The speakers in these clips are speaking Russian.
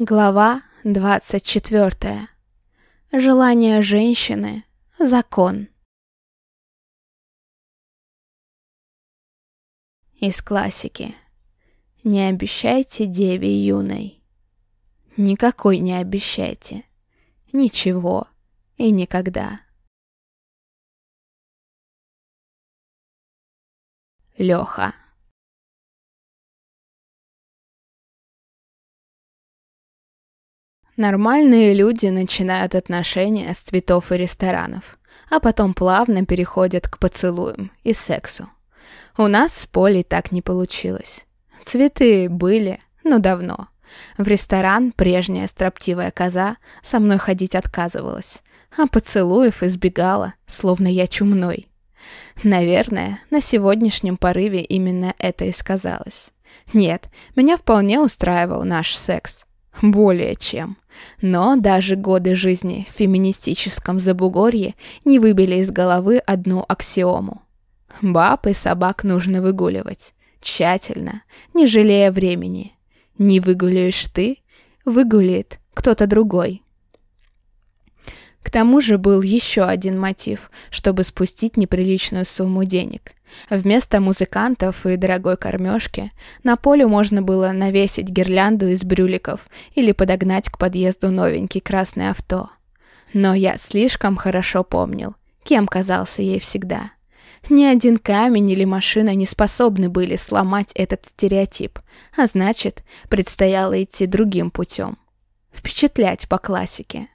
Глава 24. Желание женщины – закон. Из классики. Не обещайте деве юной. Никакой не обещайте. Ничего и никогда. Леха. Нормальные люди начинают отношения с цветов и ресторанов, а потом плавно переходят к поцелуям и сексу. У нас с Полей так не получилось. Цветы были, но давно. В ресторан прежняя строптивая коза со мной ходить отказывалась, а поцелуев избегала, словно я чумной. Наверное, на сегодняшнем порыве именно это и сказалось. Нет, меня вполне устраивал наш секс. Более чем. Но даже годы жизни в феминистическом забугорье не выбили из головы одну аксиому. Баб и собак нужно выгуливать. Тщательно, не жалея времени. Не выгуляешь ты, выгуляет кто-то другой. К тому же был еще один мотив, чтобы спустить неприличную сумму денег. Вместо музыкантов и дорогой кормежки на поле можно было навесить гирлянду из брюликов или подогнать к подъезду новенький красный авто. Но я слишком хорошо помнил, кем казался ей всегда. Ни один камень или машина не способны были сломать этот стереотип, а значит, предстояло идти другим путем. Впечатлять по классике.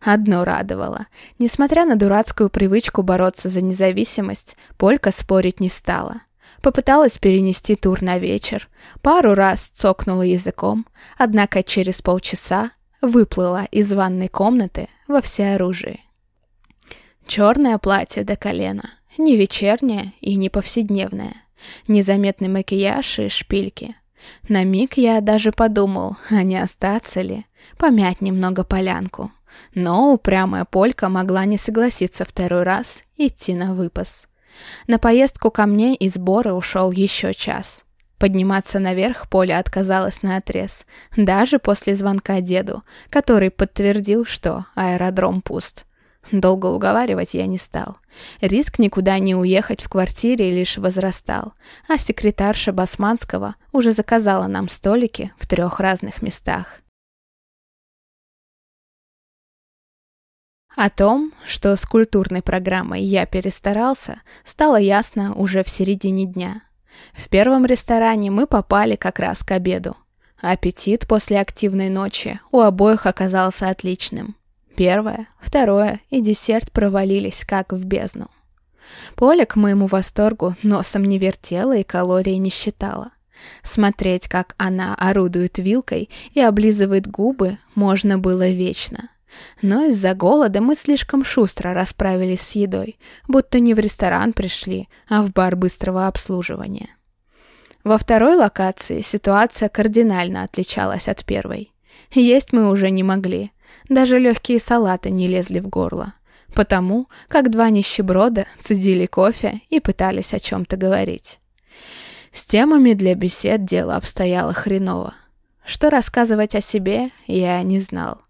Одно радовало. Несмотря на дурацкую привычку бороться за независимость, Полька спорить не стала. Попыталась перенести тур на вечер, пару раз цокнула языком, однако через полчаса выплыла из ванной комнаты во всеоружии. Черное платье до колена, не вечернее и не повседневное, незаметный макияж и шпильки. На миг я даже подумал, а не остаться ли, помять немного полянку. Но упрямая Полька могла не согласиться второй раз идти на выпас. На поездку ко мне и сборы ушел еще час. Подниматься наверх Поля отказалась на отрез, даже после звонка деду, который подтвердил, что аэродром пуст. Долго уговаривать я не стал. Риск никуда не уехать в квартире лишь возрастал, а секретарша Басманского уже заказала нам столики в трех разных местах. О том, что с культурной программой я перестарался, стало ясно уже в середине дня. В первом ресторане мы попали как раз к обеду. Аппетит после активной ночи у обоих оказался отличным. Первое, второе и десерт провалились как в бездну. Поля к моему восторгу носом не вертела и калории не считала. Смотреть, как она орудует вилкой и облизывает губы, можно было вечно. Но из-за голода мы слишком шустро расправились с едой, будто не в ресторан пришли, а в бар быстрого обслуживания. Во второй локации ситуация кардинально отличалась от первой. Есть мы уже не могли, даже легкие салаты не лезли в горло, потому как два нищеброда цедили кофе и пытались о чем-то говорить. С темами для бесед дело обстояло хреново. Что рассказывать о себе, я не знал.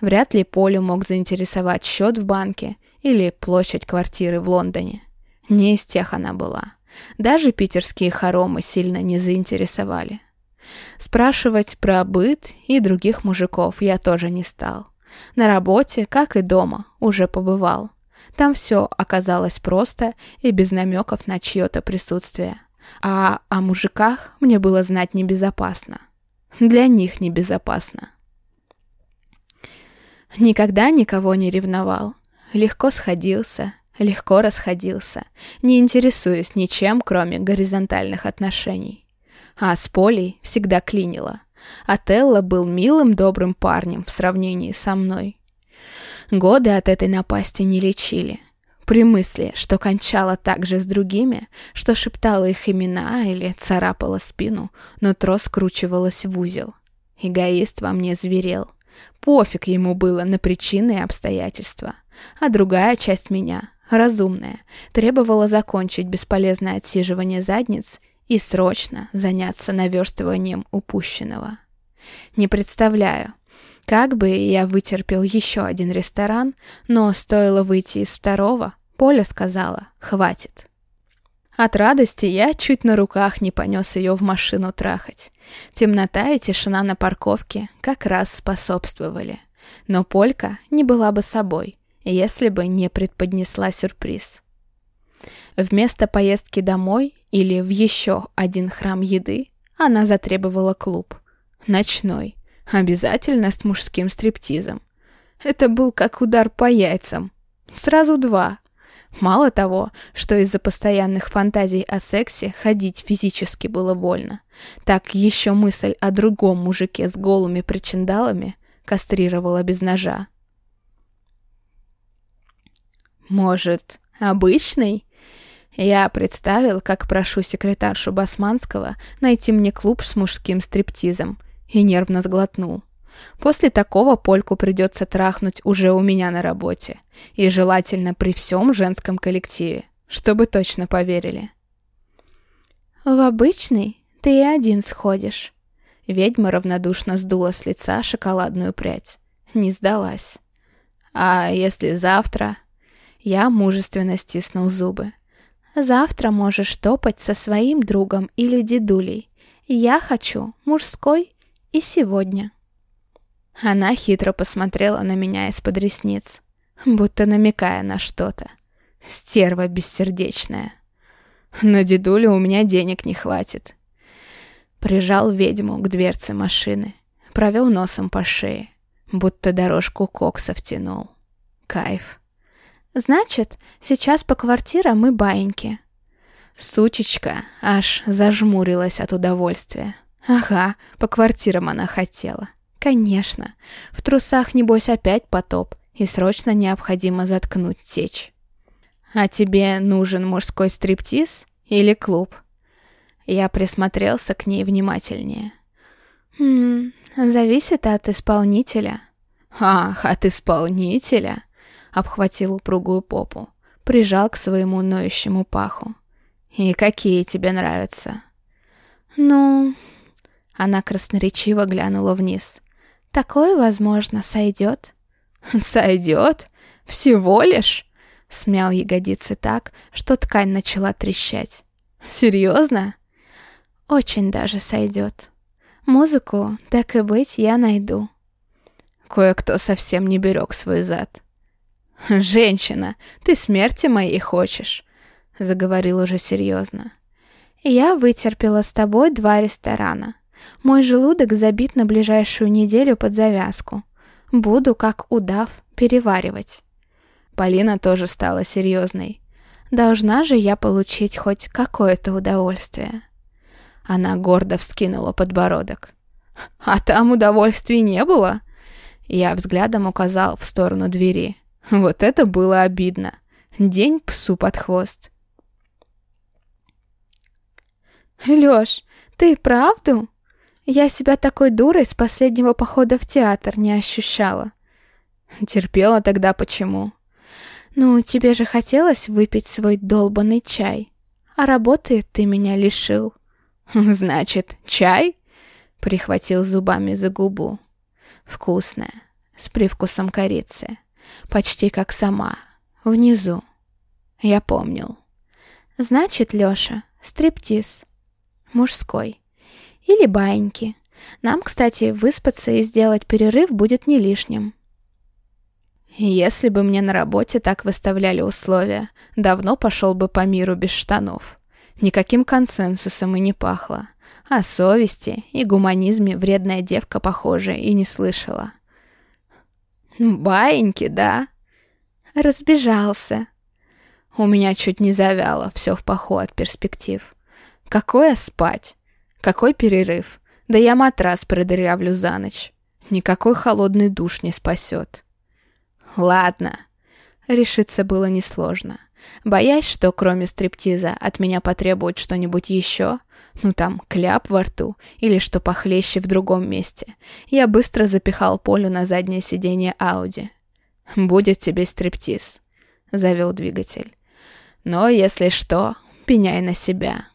Вряд ли Полю мог заинтересовать счет в банке или площадь квартиры в Лондоне. Не из тех она была. Даже питерские хоромы сильно не заинтересовали. Спрашивать про быт и других мужиков я тоже не стал. На работе, как и дома, уже побывал. Там все оказалось просто и без намеков на чье-то присутствие. А о мужиках мне было знать небезопасно. Для них небезопасно. Никогда никого не ревновал. Легко сходился, легко расходился, не интересуясь ничем, кроме горизонтальных отношений. А с Полей всегда клинило. Отелло был милым, добрым парнем в сравнении со мной. Годы от этой напасти не лечили. При мысли, что кончала так же с другими, что шептала их имена или царапала спину, нутро скручивалось в узел. Эгоист во мне зверел. Пофиг ему было на причины и обстоятельства. А другая часть меня, разумная, требовала закончить бесполезное отсиживание задниц и срочно заняться наверстыванием упущенного. Не представляю, Как бы я вытерпел еще один ресторан, но стоило выйти из второго, Поля сказала «хватит». От радости я чуть на руках не понес ее в машину трахать. Темнота и тишина на парковке как раз способствовали. Но Полька не была бы собой, если бы не предподнесла сюрприз. Вместо поездки домой или в еще один храм еды она затребовала клуб. Ночной. Обязательно с мужским стриптизом. Это был как удар по яйцам. Сразу два. Мало того, что из-за постоянных фантазий о сексе ходить физически было больно, так еще мысль о другом мужике с голыми причиндалами кастрировала без ножа. «Может, обычный?» Я представил, как прошу секретаршу Басманского найти мне клуб с мужским стриптизом, и нервно сглотнул. После такого Польку придется трахнуть уже у меня на работе, и желательно при всем женском коллективе, чтобы точно поверили. «В обычный ты и один сходишь». Ведьма равнодушно сдула с лица шоколадную прядь. Не сдалась. «А если завтра?» Я мужественно стиснул зубы. Завтра можешь топать со своим другом или дедулей. Я хочу мужской и сегодня. Она хитро посмотрела на меня из-под ресниц, будто намекая на что-то. Стерва бессердечная. На дедулю у меня денег не хватит. Прижал ведьму к дверце машины, провел носом по шее, будто дорожку кокса втянул. Кайф. Значит, сейчас по квартирам мы баиньки. Сучечка аж зажмурилась от удовольствия. Ага, по квартирам она хотела. Конечно. В трусах, небось, опять потоп, и срочно необходимо заткнуть течь. А тебе нужен мужской стриптиз или клуб? Я присмотрелся к ней внимательнее. Хм, зависит от исполнителя. Ах, от исполнителя? обхватил упругую попу, прижал к своему ноющему паху. «И какие тебе нравятся?» «Ну...» Она красноречиво глянула вниз. «Такое, возможно, сойдет». «Сойдет? Всего лишь?» Смял ягодицы так, что ткань начала трещать. «Серьезно?» «Очень даже сойдет. Музыку, так и быть, я найду». Кое-кто совсем не берег свой зад. «Женщина, ты смерти моей хочешь?» Заговорил уже серьезно. «Я вытерпела с тобой два ресторана. Мой желудок забит на ближайшую неделю под завязку. Буду, как удав, переваривать». Полина тоже стала серьезной. «Должна же я получить хоть какое-то удовольствие». Она гордо вскинула подбородок. «А там удовольствий не было?» Я взглядом указал в сторону двери. Вот это было обидно. День псу под хвост. Лёш, ты правду? Я себя такой дурой с последнего похода в театр не ощущала. Терпела тогда почему? Ну, тебе же хотелось выпить свой долбанный чай. А работы ты меня лишил. Значит, чай? Прихватил зубами за губу. Вкусная, с привкусом корицы. Почти как сама. Внизу. Я помнил. Значит, Лёша, стриптиз. Мужской. Или баньки. Нам, кстати, выспаться и сделать перерыв будет не лишним. Если бы мне на работе так выставляли условия, давно пошел бы по миру без штанов. Никаким консенсусом и не пахло. О совести и гуманизме вредная девка, похоже, и не слышала. «Баиньки, да?» «Разбежался». У меня чуть не завяло все в паху от перспектив. Какое спать? Какой перерыв? Да я матрас продырявлю за ночь. Никакой холодный душ не спасет. Ладно. Решиться было несложно. Боясь, что кроме стриптиза от меня потребуют что-нибудь еще, ну там кляп во рту или что похлеще в другом месте, я быстро запихал Полю на заднее сиденье Ауди. «Будет тебе стриптиз», — завел двигатель. «Но если что, пеняй на себя».